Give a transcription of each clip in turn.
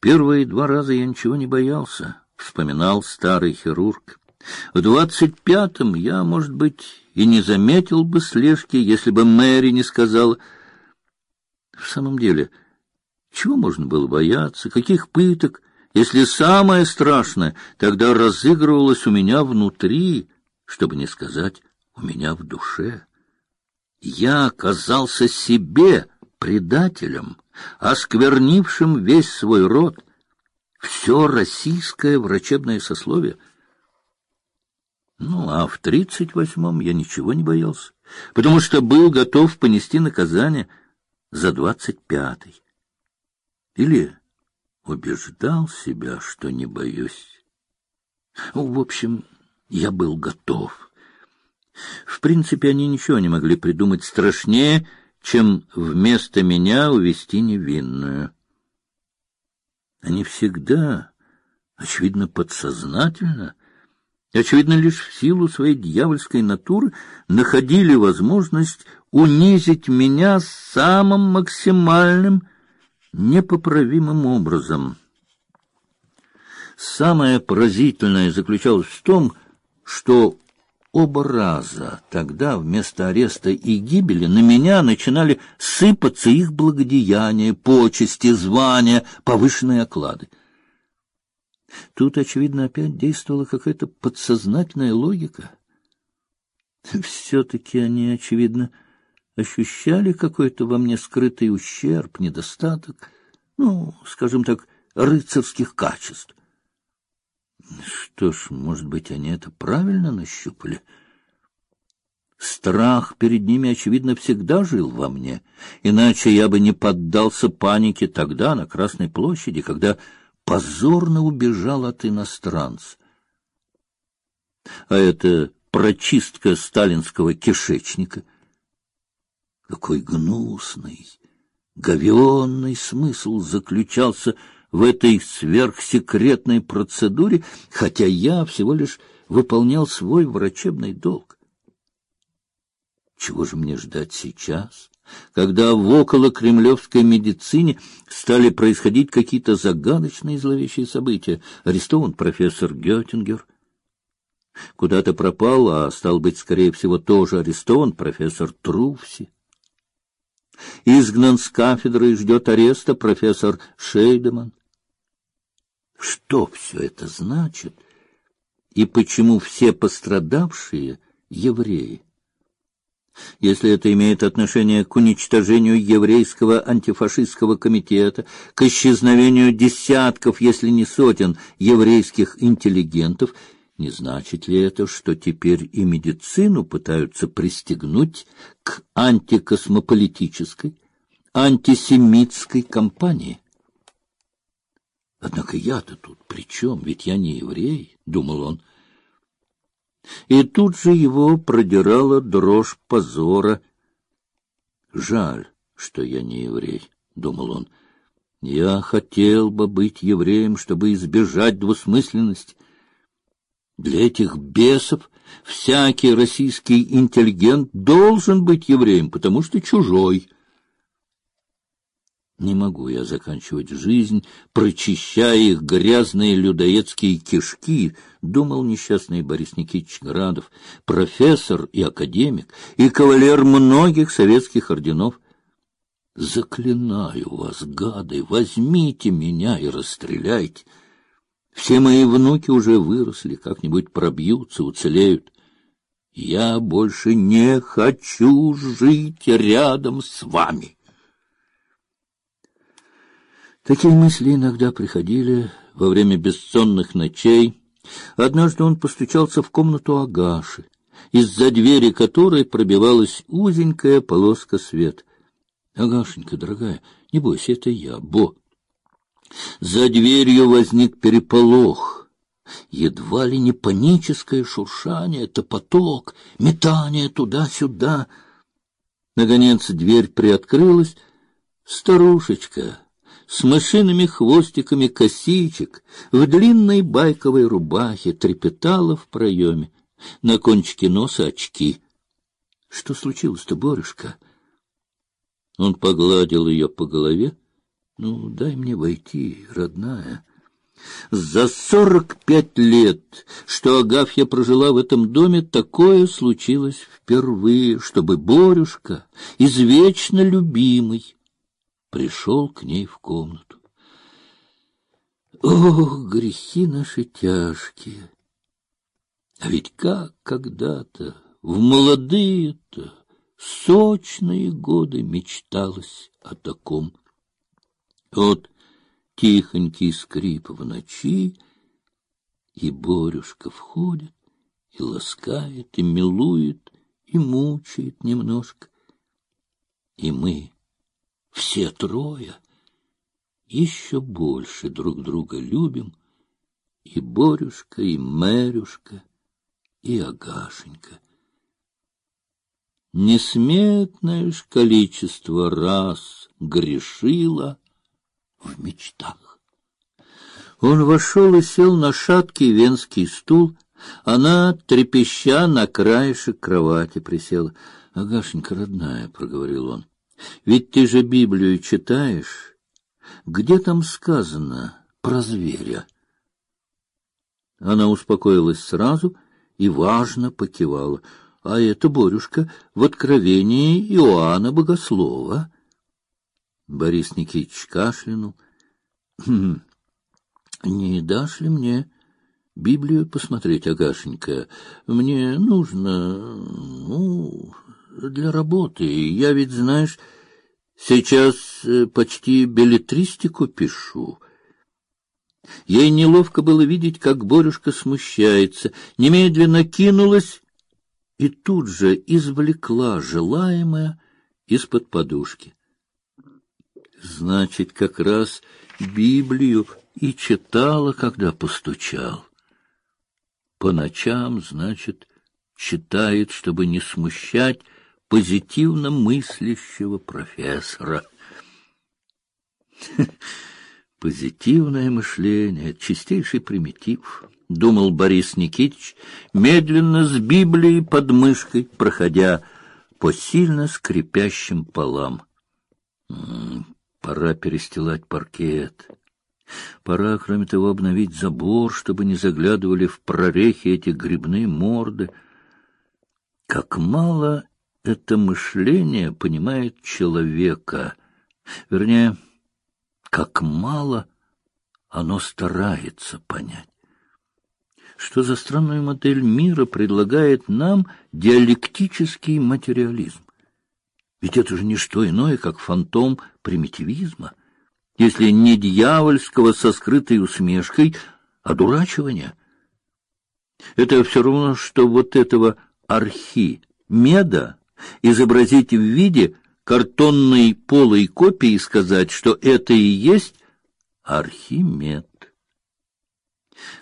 Первые два раза я ничего не боялся, вспоминал старый хирург. В двадцать пятом я, может быть, и не заметил бы слежки, если бы Мэри не сказала. В самом деле, чего можно было бояться, каких пыток, если самое страшное тогда разыгрывалось у меня внутри, чтобы не сказать у меня в душе. Я оказался себе предателем, осквернившим весь свой род, все российское врачебное сословие. Ну, а в тридцать восьмом я ничего не боялся, потому что был готов понести наказание за двадцать пятый. Или убеждал себя, что не боюсь. Ну, в общем, я был готов. В принципе, они ничего не могли придумать страшнее, чем вместо меня увести невинную. Они всегда, очевидно, подсознательно, очевидно, лишь в силу своей дьявольской натуры находили возможность унизить меня самым максимальным, непоправимым образом. Самое поразительное заключалось в том, что оба раза тогда вместо ареста и гибели на меня начинали сыпаться их благодеяния, почести, звания, повышенные оклады. Тут, очевидно, опять действовала какая-то подсознательная логика. Все-таки они, очевидно, ощущали какой-то во мне скрытый ущерб, недостаток, ну, скажем так, рыцарских качеств. Что ж, может быть, они это правильно нащупали? Страх перед ними, очевидно, всегда жил во мне, иначе я бы не поддался панике тогда на Красной площади, когда позорно убежал от иностранца. А это прочистка сталинского кишечника. Какой гнусный, говенный смысл заключался в этой сверхсекретной процедуре, хотя я всего лишь выполнял свой врачебный долг. Чего же мне ждать сейчас, когда в околокремлевской медицине стали происходить какие-то загадочные зловещие события? Арестован профессор Геттингер. Куда-то пропал, а стал быть, скорее всего, тоже арестован профессор Труфси. Изгнан с кафедры и ждет ареста профессор Шейдеман. Что все это значит? И почему все пострадавшие евреи? Если это имеет отношение к уничтожению еврейского антифашистского комитета, к исчезновению десятков, если не сотен, еврейских интеллигентов, не значит ли это, что теперь и медицину пытаются пристегнуть к антикосмополитической, антисемитской кампании? Однако я-то тут при чем? Ведь я не еврей, — думал он. И тут же его продирала дрожь позора. Жаль, что я не еврей, — думал он. Я хотел бы быть евреем, чтобы избежать двусмысленности. Для этих бесов всякий российский интеллигент должен быть евреем, потому что чужой — не могу я заканчивать жизнь, прочищая их грязные людоедские кишки, думал несчастный Борис Никитич Градов, профессор и академик, и кавалер многих советских орденов. Заклинаю вас, гады, возьмите меня и расстреляйте. Все мои внуки уже выросли, как-нибудь пробьются, уцелеют. Я больше не хочу жить рядом с вами. Такие мысли иногда приходили во время бессонных ночей. Однажды он постучался в комнату Агаши, из-за двери которой пробивалась узенькая полоска света. Агашенька, дорогая, не бойся, это я, Бо. За дверью возник переполох. Едва ли не паническое шуршание, это поток, метание туда-сюда. Наконец дверь приоткрылась. Старушечка с мышиными хвостиками косичек, в длинной байковой рубахе, трепетала в проеме. На кончике носа очки. — Что случилось-то, Борюшка? Он погладил ее по голове Ну, дай мне войти, родная. За сорок пять лет, что Агафья прожила в этом доме, такое случилось впервые, чтобы Борюшка, извечно любимый, пришел к ней в комнату. Ох, грехи наши тяжкие! А ведь как когда-то, в молодые-то, сочные годы мечталось о таком. Вот тихонький скрип в ночи, и Борюшка входит, и ласкает, и милует, и мучает немножко. И мы, все трое, еще больше друг друга любим, и Борюшка, и Мэрюшка, и Агашенька. Несметное ж количество раз грешила в мечтах. Он вошел и сел на шаткий венский стул. Она, трепеща, на краешек кровати присела. — Агашенька, родная, — проговорил он, — ведь ты же Библию читаешь. Где там сказано про зверя? Она успокоилась сразу и важно покивала. А это, Борюшка, в Откровении Иоанна Богослова. Борис Никитич кашлянул. «Хм, — Не дашь ли мне Библию посмотреть, Агашенька? Мне нужно, ну, для работы. Я ведь, знаешь, сейчас э, почти билетристику пишу. Ей неловко было видеть, как Борюшка смущается, немедленно кинулась и тут же извлекла желаемое из-под подушки. Значит, как раз Библию и читала, когда постучал. По ночам, значит, читает, чтобы не смущать позитивно мыслящего профессора. Позитивное мышление — чистейший примитив, — думал Борис Никитич, медленно с Библией под мышкой, проходя по сильно скрипящим полам. Пора перестилать паркет. Пора, кроме того, обновить забор, чтобы не заглядывали в прорехи эти грибные морды. Как мало это мышление понимает человека. Вернее, как мало оно старается понять. Что за странную модель мира предлагает нам диалектический материализм? Ведь это же не что иное, как фантом примитивизма, если не дьявольского со скрытой усмешкой, а дурачивания. Это все равно, что вот этого архи-меда изобразить в виде картонной полой копии и сказать, что это и есть Архимед.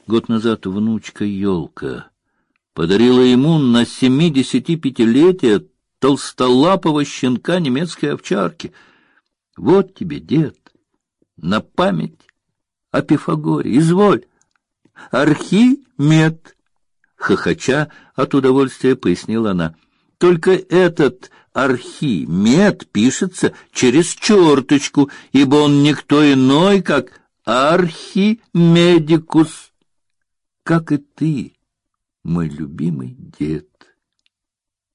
Год назад внучка Ёлка подарила ему на семидесятипятилетие толстолапого щенка немецкой овчарки. Вот тебе, дед, на память о Пифагоре. Изволь, Архимед, хохоча от удовольствия пояснила она. Только этот Архимед пишется через черточку, ибо он никто иной, как Архимедикус, как и ты, мой любимый дед.